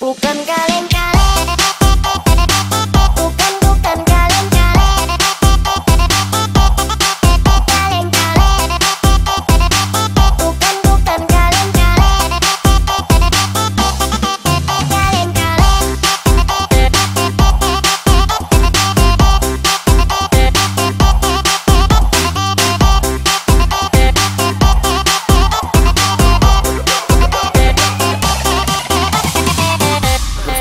不分开。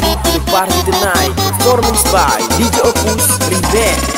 party, the party tonight. Performance by DJ Opus Revenge.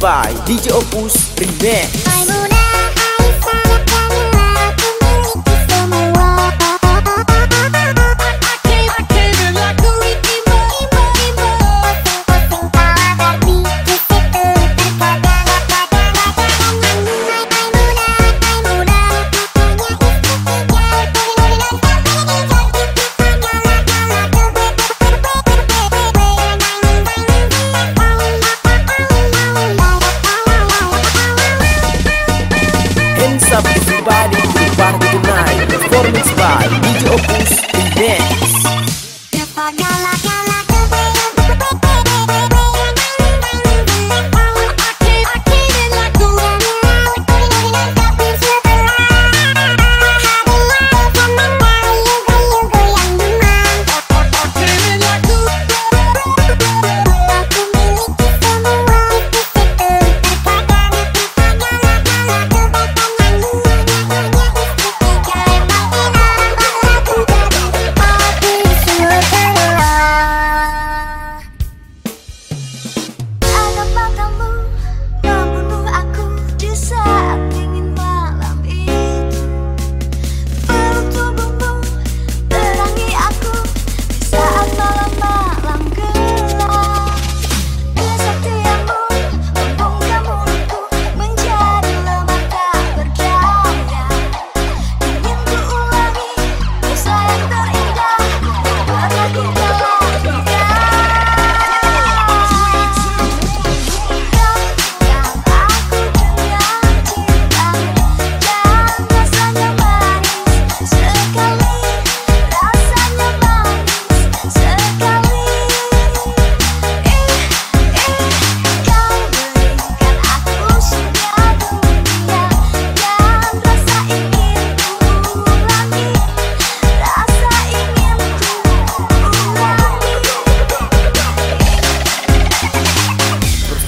By DJ Opus Remix